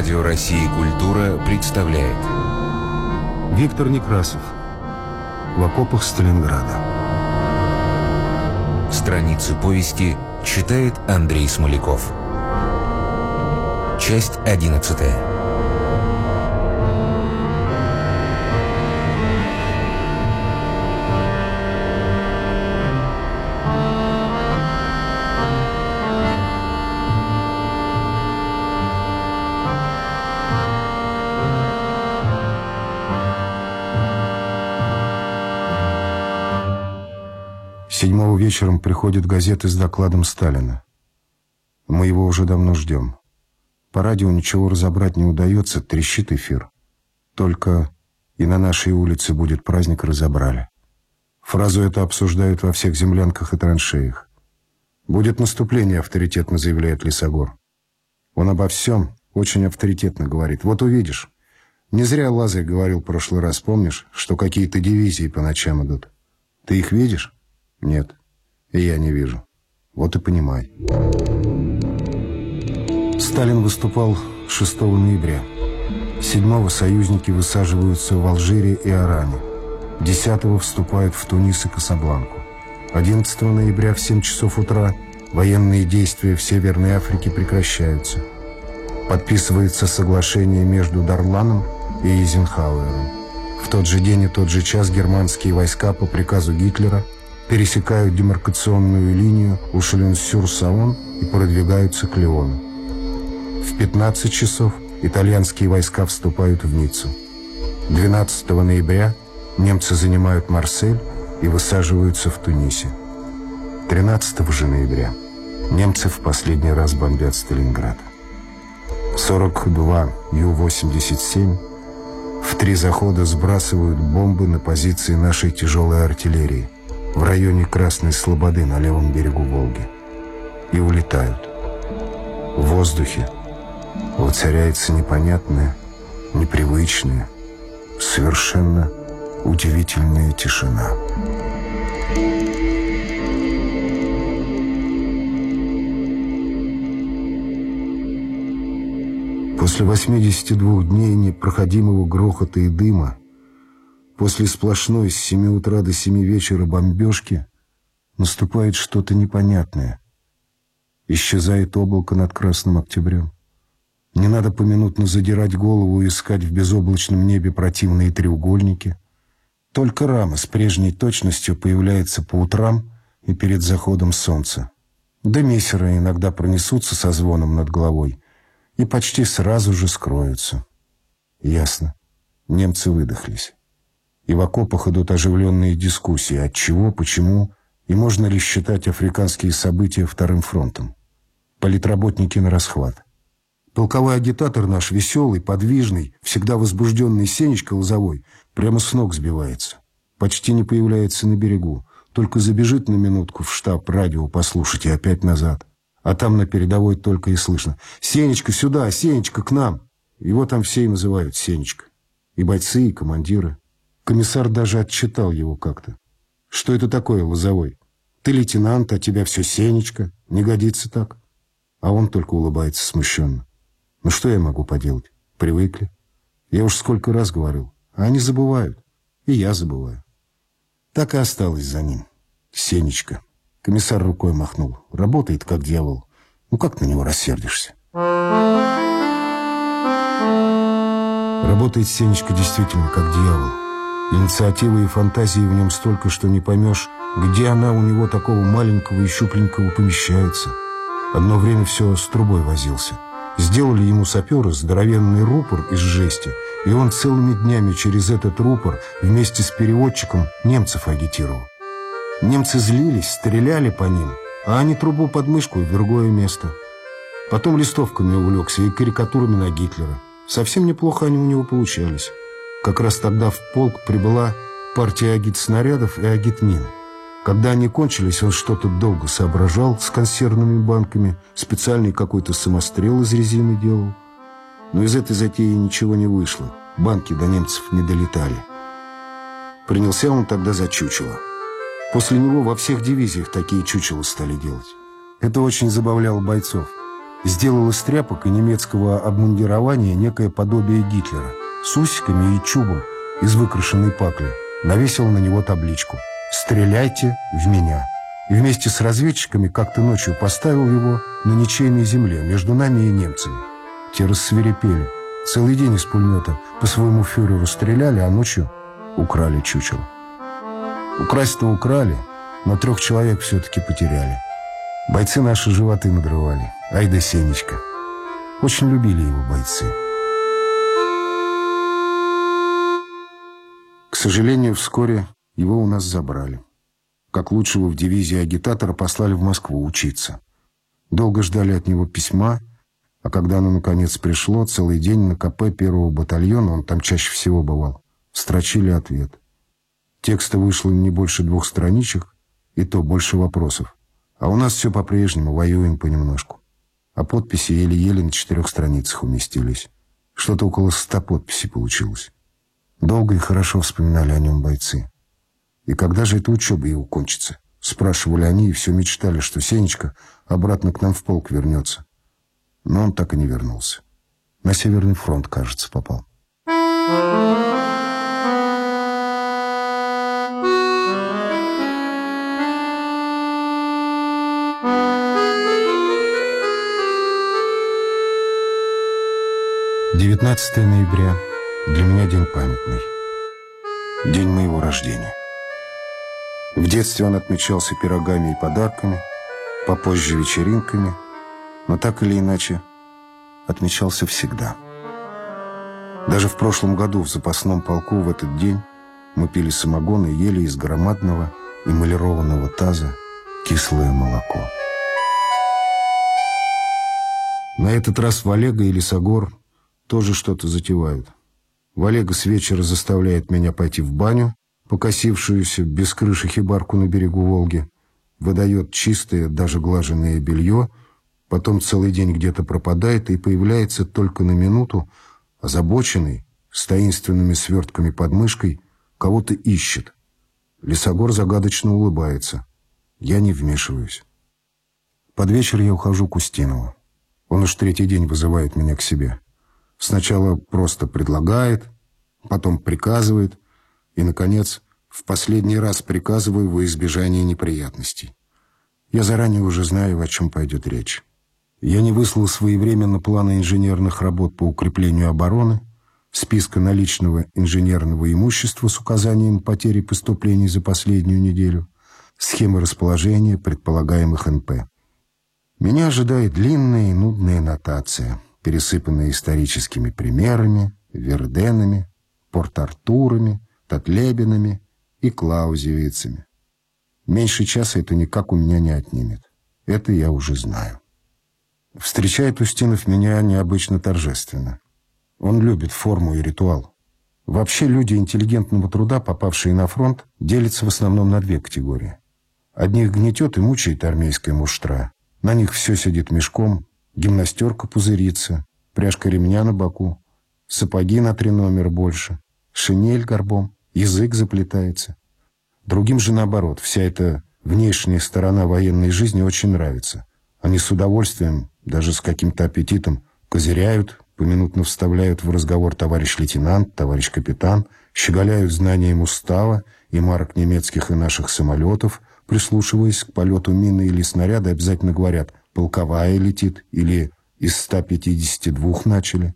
Радио России «Культура» представляет. Виктор Некрасов. В окопах Сталинграда Страницы повести читает Андрей Смоляков. Часть одиннадцатая Седьмого вечером приходит газета с докладом Сталина. Мы его уже давно ждем. По радио ничего разобрать не удается, трещит эфир. Только и на нашей улице будет праздник разобрали. Фразу эту обсуждают во всех землянках и траншеях. Будет наступление, авторитетно заявляет Лисогор. Он обо всем очень авторитетно говорит. Вот увидишь. Не зря Лазарь говорил в прошлый раз, помнишь, что какие-то дивизии по ночам идут. Ты их видишь? Нет, и я не вижу. Вот и понимай. Сталин выступал 6 ноября. 7 союзники высаживаются в Алжире и Аране. 10 вступают в Тунис и Касабланку. 11 ноября в 7 часов утра военные действия в Северной Африке прекращаются. Подписывается соглашение между Дарланом и Эйзенхауэром. В тот же день и тот же час германские войска по приказу Гитлера – пересекают демаркационную линию у Шаленсюр-Саон и продвигаются к Леону. В 15 часов итальянские войска вступают в Ниццу. 12 ноября немцы занимают Марсель и высаживаются в Тунисе. 13 же ноября немцы в последний раз бомбят Сталинград. 42 Ю-87 в три захода сбрасывают бомбы на позиции нашей тяжелой артиллерии – в районе Красной Слободы на левом берегу Волги и улетают. В воздухе воцаряется непонятная, непривычная, совершенно удивительная тишина. После 82 дней непроходимого грохота и дыма После сплошной с семи утра до семи вечера бомбежки наступает что-то непонятное. Исчезает облако над Красным Октябрем. Не надо поминутно задирать голову и искать в безоблачном небе противные треугольники. Только рама с прежней точностью появляется по утрам и перед заходом солнца. Да иногда пронесутся со звоном над головой и почти сразу же скроются. Ясно. Немцы выдохлись и в окопах идут оживленные дискуссии, от чего, почему и можно ли считать африканские события вторым фронтом. Политработники на расхват. Полковой агитатор наш, веселый, подвижный, всегда возбужденный Сенечка Лозовой, прямо с ног сбивается. Почти не появляется на берегу, только забежит на минутку в штаб радио послушать и опять назад. А там на передовой только и слышно «Сенечка, сюда! Сенечка, к нам!» Его там все и называют Сенечка. И бойцы, и командиры. Комиссар даже отчитал его как-то. «Что это такое, Лозовой? Ты лейтенант, а тебя все Сенечка. Не годится так». А он только улыбается смущенно. «Ну что я могу поделать? Привыкли. Я уж сколько раз говорил. А они забывают. И я забываю». Так и осталось за ним. Сенечка. Комиссар рукой махнул. Работает, как дьявол. Ну как на него рассердишься? Работает Сенечка действительно как дьявол. Инициативы и фантазии в нем столько, что не поймешь, где она у него такого маленького и щупленького помещается. Одно время все с трубой возился. Сделали ему саперы здоровенный рупор из жести, и он целыми днями через этот рупор вместе с переводчиком немцев агитировал. Немцы злились, стреляли по ним, а они трубу под мышку в другое место. Потом листовками увлекся и карикатурами на Гитлера. Совсем неплохо они у него получались. Как раз тогда в полк прибыла партия агит-снарядов и агит-мин. Когда они кончились, он что-то долго соображал с консервными банками, специальный какой-то самострел из резины делал. Но из этой затеи ничего не вышло. Банки до немцев не долетали. Принялся он тогда за чучело. После него во всех дивизиях такие чучела стали делать. Это очень забавляло бойцов. сделал из тряпок и немецкого обмундирования некое подобие Гитлера с усиками и чубом из выкрашенной пакли. Навесил на него табличку «Стреляйте в меня». И вместе с разведчиками как-то ночью поставил его на ничейной земле между нами и немцами. Те рассверепели. Целый день из пулемета по своему фюреру стреляли, а ночью украли чучело. Украсть-то украли, но трех человек все-таки потеряли. Бойцы наши животы надрывали. Ай да Сенечка. Очень любили его бойцы. Сожалению, вскоре его у нас забрали. Как лучшего в дивизии агитатора послали в Москву учиться. Долго ждали от него письма, а когда оно наконец пришло, целый день на КП первого батальона, он там чаще всего бывал, строчили ответ. Текста вышло не больше двух страничек, и то больше вопросов. А у нас все по-прежнему, воюем понемножку. А подписи еле-еле на четырех страницах уместились. Что-то около ста подписей получилось. Долго и хорошо вспоминали о нем бойцы. И когда же эта учеба его кончится? Спрашивали они и все мечтали, что Сенечка обратно к нам в полк вернется. Но он так и не вернулся. На Северный фронт, кажется, попал. Девятнадцатое ноября. Для меня день памятный. День моего рождения. В детстве он отмечался пирогами и подарками, попозже вечеринками, но так или иначе отмечался всегда. Даже в прошлом году в запасном полку в этот день мы пили самогон и ели из громадного эмалированного таза кислое молоко. На этот раз в Олега и Лесогор тоже что-то затевают. Валега с вечера заставляет меня пойти в баню, покосившуюся без крыши хибарку на берегу Волги, выдает чистое, даже глаженное белье, потом целый день где-то пропадает и появляется только на минуту, озабоченный, с таинственными свертками под мышкой, кого-то ищет. Лесогор загадочно улыбается. Я не вмешиваюсь. Под вечер я ухожу к Устинову. Он уж третий день вызывает меня к себе. Сначала просто предлагает, потом приказывает, и, наконец, в последний раз приказываю во избежание неприятностей. Я заранее уже знаю, о чем пойдет речь. Я не выслал своевременно планы инженерных работ по укреплению обороны, списка наличного инженерного имущества с указанием потери поступлений за последнюю неделю, схемы расположения предполагаемых НП. Меня ожидает длинная и нудная нотация – пересыпанная историческими примерами, Верденами, Порт-Артурами, Татлебинами и Клаузевицами. Меньше часа это никак у меня не отнимет. Это я уже знаю. Встречает Устинов меня необычно торжественно. Он любит форму и ритуал. Вообще люди интеллигентного труда, попавшие на фронт, делятся в основном на две категории. Одних гнетет и мучает армейская муштра. На них все сидит мешком, Гимнастерка пузырится, пряжка ремня на боку, сапоги на три номера больше, шинель горбом, язык заплетается. Другим же наоборот, вся эта внешняя сторона военной жизни очень нравится. Они с удовольствием, даже с каким-то аппетитом, козыряют, поминутно вставляют в разговор товарищ лейтенант, товарищ капитан, щеголяют знанием устава и марок немецких и наших самолетов, прислушиваясь к полету мины или снаряда, обязательно говорят полковая летит или из 152 начали.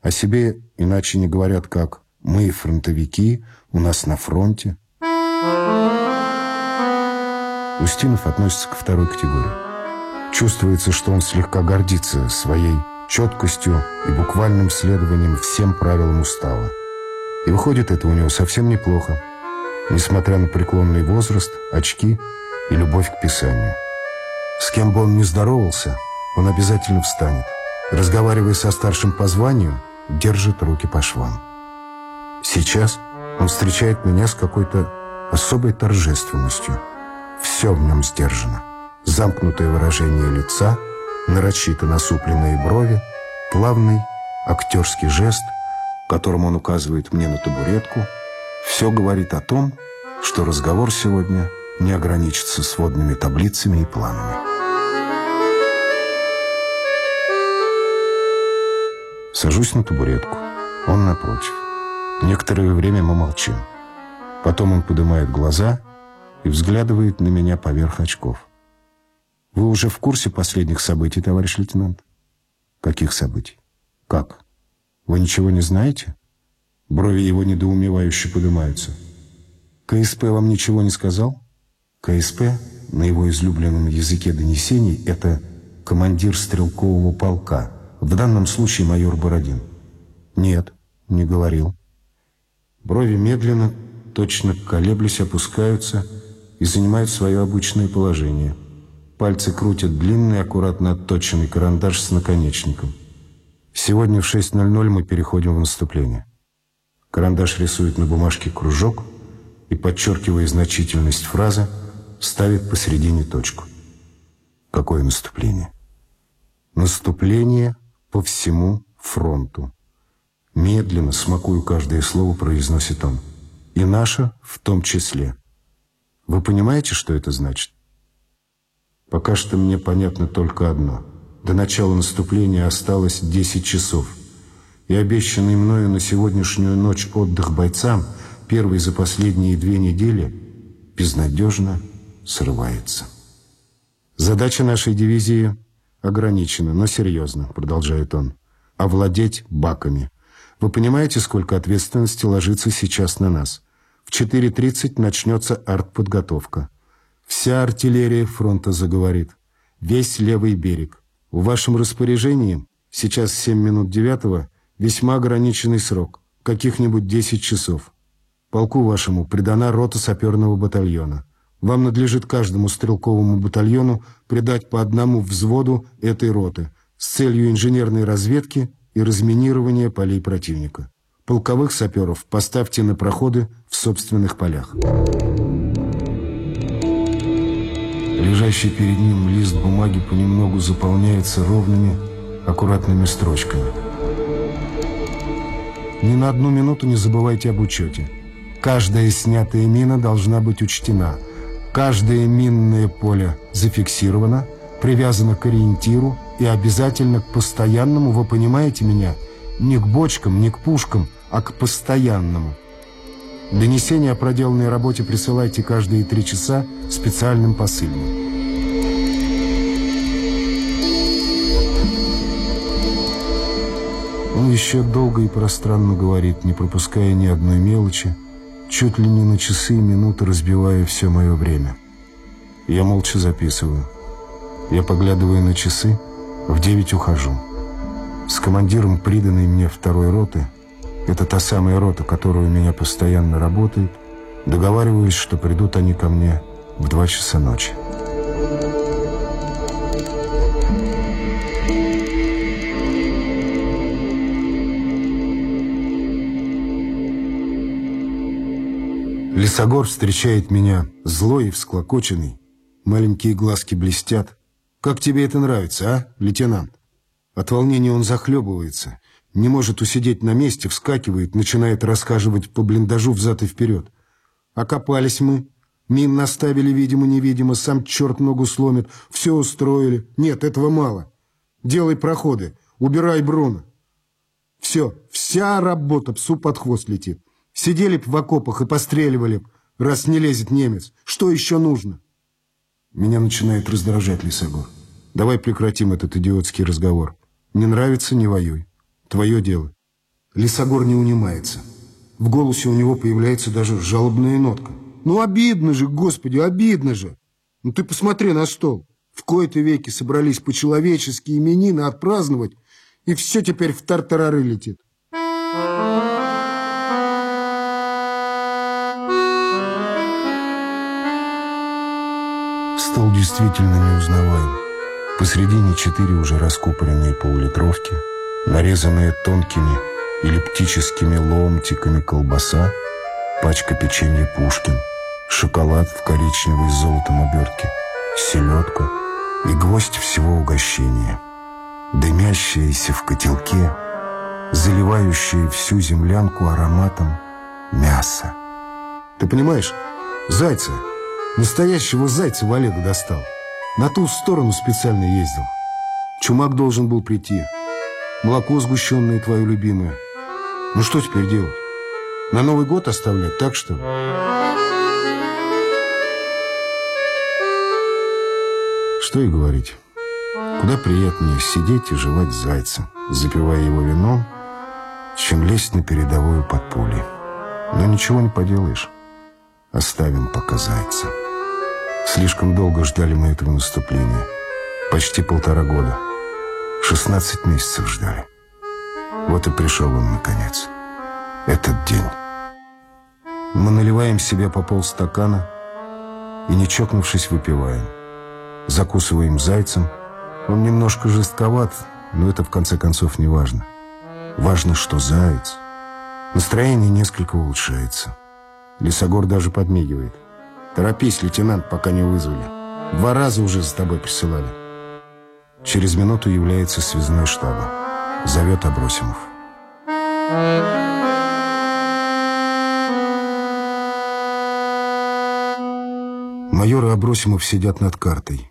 О себе иначе не говорят как «мы фронтовики, у нас на фронте». Устинов относится к второй категории. Чувствуется, что он слегка гордится своей четкостью и буквальным следованием всем правилам устава. И выходит это у него совсем неплохо, несмотря на преклонный возраст, очки и любовь к писанию. С кем бы он ни здоровался, он обязательно встанет. Разговаривая со старшим по званию, держит руки по швам. Сейчас он встречает меня с какой-то особой торжественностью. Все в нем сдержано. Замкнутое выражение лица, нарочито насупленные брови, плавный актерский жест, которым он указывает мне на табуретку, все говорит о том, что разговор сегодня не ограничится сводными таблицами и планами. Сажусь на табуретку. Он напротив. Некоторое время мы молчим. Потом он поднимает глаза и взглядывает на меня поверх очков. Вы уже в курсе последних событий, товарищ лейтенант? Каких событий? Как? Вы ничего не знаете? Брови его недоумевающе поднимаются. КСП вам ничего не сказал? КСП на его излюбленном языке донесений это командир стрелкового полка, в данном случае майор Бородин. Нет, не говорил. Брови медленно, точно колеблясь, опускаются и занимают свое обычное положение. Пальцы крутят длинный, аккуратно отточенный карандаш с наконечником. Сегодня в 6.00 мы переходим в наступление. Карандаш рисует на бумажке кружок и, подчеркивая значительность фразы, ставит посередине точку. Какое наступление? Наступление по всему фронту. Медленно, смакуя каждое слово, произносит он. И наше в том числе. Вы понимаете, что это значит? Пока что мне понятно только одно. До начала наступления осталось 10 часов. И обещанный мною на сегодняшнюю ночь отдых бойцам, первый за последние две недели, безнадежно срывается. Задача нашей дивизии ограничена, но серьезно, продолжает он. Овладеть баками. Вы понимаете, сколько ответственности ложится сейчас на нас? В 4.30 начнется артподготовка. Вся артиллерия фронта заговорит. Весь левый берег. В вашем распоряжении сейчас 7 минут девятого весьма ограниченный срок, каких-нибудь 10 часов. Полку вашему придана рота саперного батальона. Вам надлежит каждому стрелковому батальону придать по одному взводу этой роты с целью инженерной разведки и разминирования полей противника. Полковых саперов поставьте на проходы в собственных полях. Лежащий перед ним лист бумаги понемногу заполняется ровными, аккуратными строчками. Ни на одну минуту не забывайте об учете. Каждая снятая мина должна быть учтена. Каждое минное поле зафиксировано, привязано к ориентиру и обязательно к постоянному, вы понимаете меня, не к бочкам, не к пушкам, а к постоянному. Донесение о проделанной работе присылайте каждые три часа специальным посыльным. Он еще долго и пространно говорит, не пропуская ни одной мелочи, чуть ли не на часы и минуты разбивая все мое время. Я молча записываю. Я поглядываю на часы, в девять ухожу. С командиром приданной мне второй роты – это та самая рота, которая у меня постоянно работает. Договариваюсь, что придут они ко мне в два часа ночи. Лесогор встречает меня злой и всклокоченный. Маленькие глазки блестят. «Как тебе это нравится, а, лейтенант?» От волнения он захлебывается не может усидеть на месте, вскакивает, начинает расхаживать по блиндажу взад и вперед. Окопались мы, мин наставили, видимо-невидимо, сам черт ногу сломит, все устроили. Нет, этого мало. Делай проходы, убирай Бруно. Все, вся работа псу под хвост летит. Сидели б в окопах и постреливали б, раз не лезет немец. Что еще нужно? Меня начинает раздражать Лисогор. Давай прекратим этот идиотский разговор. Не нравится – не воюй. Твое дело. Лисогор не унимается. В голосе у него появляется даже жалобная нотка. Ну, обидно же, господи, обидно же. Ну, ты посмотри на стол. В кои-то веки собрались по-человечески именины отпраздновать, и все теперь в тартарары летит. Действительно неузнаваем. Посредине четыре уже раскупоренные полулитровки – нарезанная тонкими эллиптическими ломтиками колбаса, пачка печенья Пушкин, шоколад в коричневой с золотом обертке, селедка и гвоздь всего угощения, дымящаяся в котелке, заливающая всю землянку ароматом мяса. Ты понимаешь, зайца, настоящего зайца в Олега достал. На ту сторону специально ездил. Чумак должен был прийти. Молоко сгущенное твое любимое. Ну что теперь делать? На Новый год оставлять, так что ли? Что и говорить. Куда приятнее сидеть и жевать зайца, запивая его вином, чем лезть на передовую под пулей. Но ничего не поделаешь. Оставим пока зайца. Слишком долго ждали мы этого наступления. Почти полтора года. 16 месяцев ждали. Вот и пришел он, наконец. Этот день. Мы наливаем себе по полстакана и, не чокнувшись, выпиваем. Закусываем зайцем. Он немножко жестковат, но это, в конце концов, не важно. Важно, что заяц. Настроение несколько улучшается. Лесогор даже подмигивает. «Торопись, лейтенант, пока не вызвали. Два раза уже за тобой присылали». Через минуту является связной штаба. Зовет Абросимов. Майор и Абросимов сидят над картой.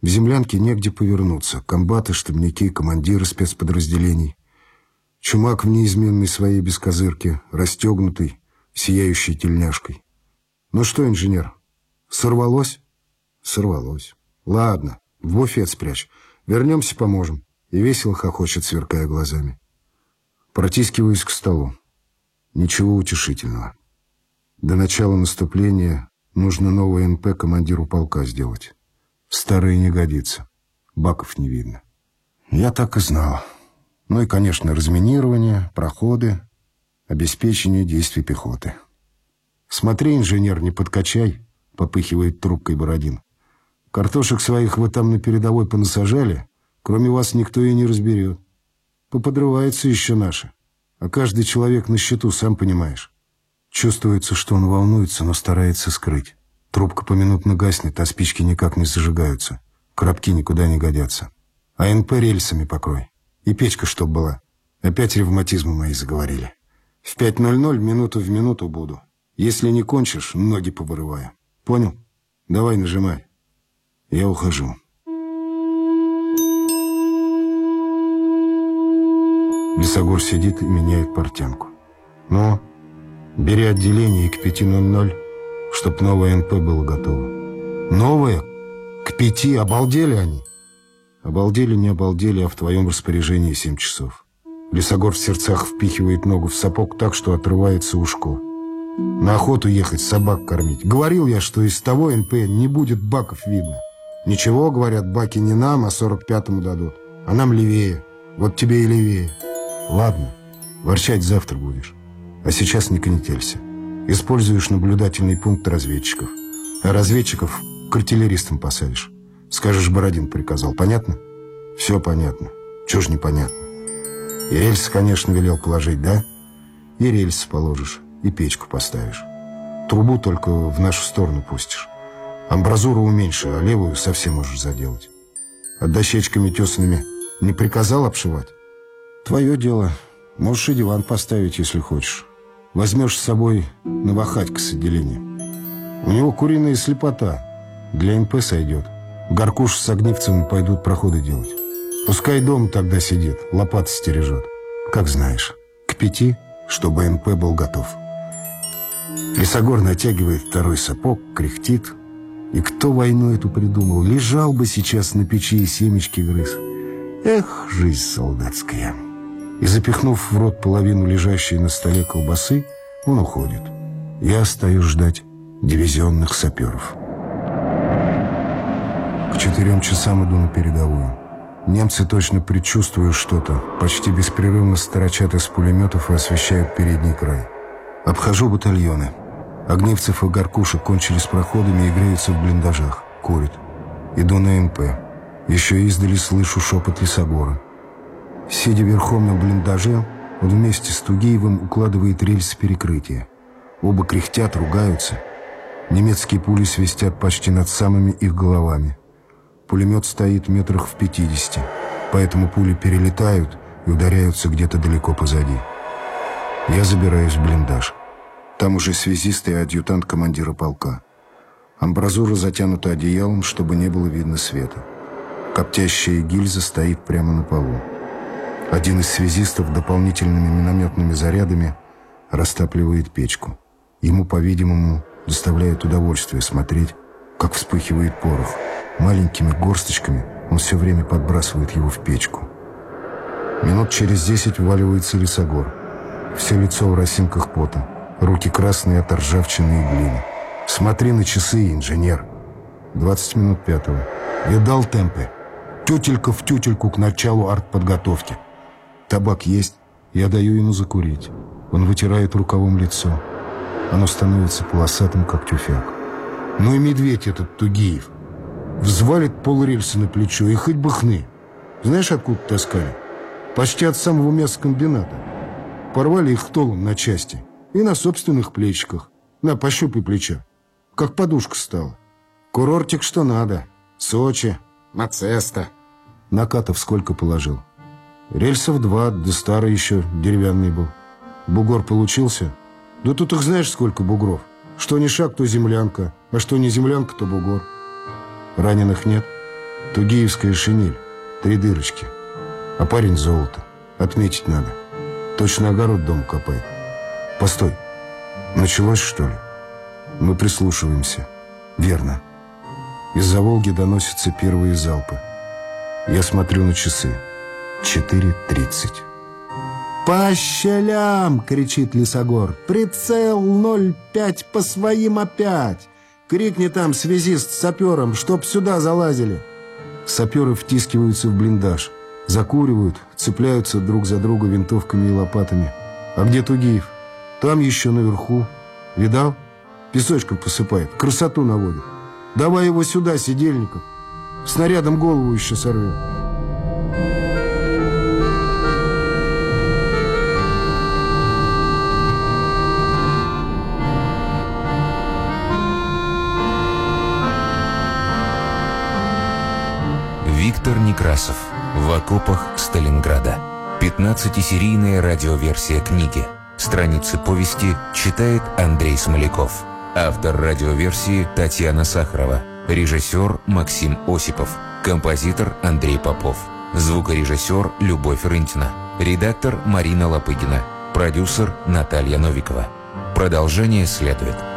В землянке негде повернуться. Комбаты, штабники, командиры спецподразделений. Чумак в неизменной своей бескозырке, расстегнутый, сияющей тельняшкой. «Ну что, инженер, сорвалось?» «Сорвалось. Ладно, в буфет спрячь. Вернемся, поможем». И весело хохочет, сверкая глазами. Протискиваюсь к столу. Ничего утешительного. До начала наступления нужно новое НП командиру полка сделать. Старое не годится. Баков не видно. Я так и знал. Ну и, конечно, разминирование, проходы, обеспечение действий пехоты. «Смотри, инженер, не подкачай», — попыхивает трубкой Бородин. «Картошек своих вы там на передовой понасажали, кроме вас никто и не разберет. Поподрывается еще наши, а каждый человек на счету, сам понимаешь». Чувствуется, что он волнуется, но старается скрыть. Трубка поминутно гаснет, а спички никак не зажигаются. Коробки никуда не годятся. А НП рельсами покрой. И печка чтоб была. Опять ревматизмы мои заговорили. В 5.00 минуту в минуту буду. Если не кончишь, ноги повырываю. Понял? Давай нажимай. Я ухожу. Лесогор сидит и меняет портянку. Ну, бери отделение и к 5.00, чтоб новое НП было готово. Новое? К пяти? Обалдели они? Обалдели, не обалдели, а в твоем распоряжении семь часов. Лесогор в сердцах впихивает ногу в сапог так, что отрывается ушко. На охоту ехать, собак кормить. Говорил я, что из того НП не будет баков видно. Ничего, говорят, баки не нам, а сорок пятому дадут. А нам левее. Вот тебе и левее. Ладно, ворчать завтра будешь. А сейчас не конетелься. Используешь наблюдательный пункт разведчиков. А разведчиков к артиллеристам посадишь. Скажешь, Бородин приказал. Понятно? Все понятно. Чего ж непонятно? И рельсы, конечно, велел положить, да? И рельсы положишь, и печку поставишь. Трубу только в нашу сторону пустишь. Амбразуру уменьши, а левую совсем можешь заделать. А дощечками тесанными не приказал обшивать? Твое дело. Можешь и диван поставить, если хочешь. Возьмешь с собой новохатька с отделения. У него куриная слепота. Для НП сойдет. Горкуш с Огнивцем пойдут проходы делать. Пускай дом тогда сидит, лопаты стережет. Как знаешь, к пяти, чтобы НП был готов. Лесогор натягивает второй сапог, кряхтит. И кто войну эту придумал? Лежал бы сейчас на печи и семечки грыз. Эх, жизнь солдатская. И запихнув в рот половину лежащей на столе колбасы, он уходит. Я остаюсь ждать дивизионных саперов. К четырем часам иду на передовую. Немцы точно предчувствуют что-то, почти беспрерывно сторочат из пулеметов и освещают передний край. Обхожу батальоны. Огнивцев и Горкушек кончили с проходами и греются в блиндажах. Курят. Иду на МП. Еще издали слышу шепот лесогора. Сидя верхом на блиндаже, он вместе с Тугиевым укладывает рельсы перекрытия. Оба кряхтят, ругаются. Немецкие пули свистят почти над самыми их головами. Пулемет стоит метрах в пятидесяти, поэтому пули перелетают и ударяются где-то далеко позади. Я забираюсь в блиндаж. Там уже связист и адъютант командира полка. Амбразура затянута одеялом, чтобы не было видно света. Коптящая гильза стоит прямо на полу. Один из связистов дополнительными минометными зарядами растапливает печку. Ему, по-видимому, доставляет удовольствие смотреть, как вспыхивает порох. Маленькими горсточками он все время подбрасывает его в печку. Минут через десять вваливается лесогор. Все лицо в росинках пота, руки красные от ржавчины и глины. «Смотри на часы, инженер!» Двадцать минут пятого. «Видал темпы?» Тютелька в тютельку к началу артподготовки. Табак есть, я даю ему закурить. Он вытирает рукавом лицо. Оно становится полосатым, как тюфяк. Ну и медведь этот Тугиев. Взвалит полрельса на плечо и хоть бы хны. Знаешь, откуда таскали? Почти от самого мясокомбината. Порвали их толом на части. И на собственных плечиках. На, пощупай плечо. Как подушка стала. Курортик что надо. Сочи, Мацеста. Накатов сколько положил? Рельсов два, да старый еще деревянный был. Бугор получился? Да тут их знаешь сколько бугров. Что не шаг, то землянка, а что не землянка, то бугор. Раненых нет. Тугиевская шинель, три дырочки. А парень золото. Отметить надо. Точно огород дом копает. Постой. Началось, что ли? Мы прислушиваемся. Верно. Из-за Волги доносятся первые залпы. Я смотрю на часы. 4.30. «По щелям!» — кричит Лисогор. «Прицел 0,5 по своим опять!» Крикни там связист с сапером, чтоб сюда залазили. Саперы втискиваются в блиндаж. Закуривают, цепляются друг за друга винтовками и лопатами. А где Тугиев? Там еще наверху. Видал? Песочком посыпает, красоту наводит. Давай его сюда, сидельников. Снарядом голову еще сорвет. Виктор Некрасов. В окопах Сталинграда. 15-серийная радиоверсия книги. Страницы повести читает Андрей Смоляков. Автор радиоверсии Татьяна Сахарова. Режиссер Максим Осипов. Композитор Андрей Попов. Звукорежиссер Любовь Рынтина. Редактор Марина Лопыгина. Продюсер Наталья Новикова. Продолжение следует.